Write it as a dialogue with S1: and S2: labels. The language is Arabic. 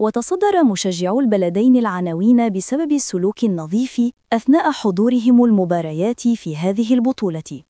S1: وتصدر مشجعو البلدين العناوين بسبب السلوك النظيف أثناء حضورهم المباريات في هذه البطولة.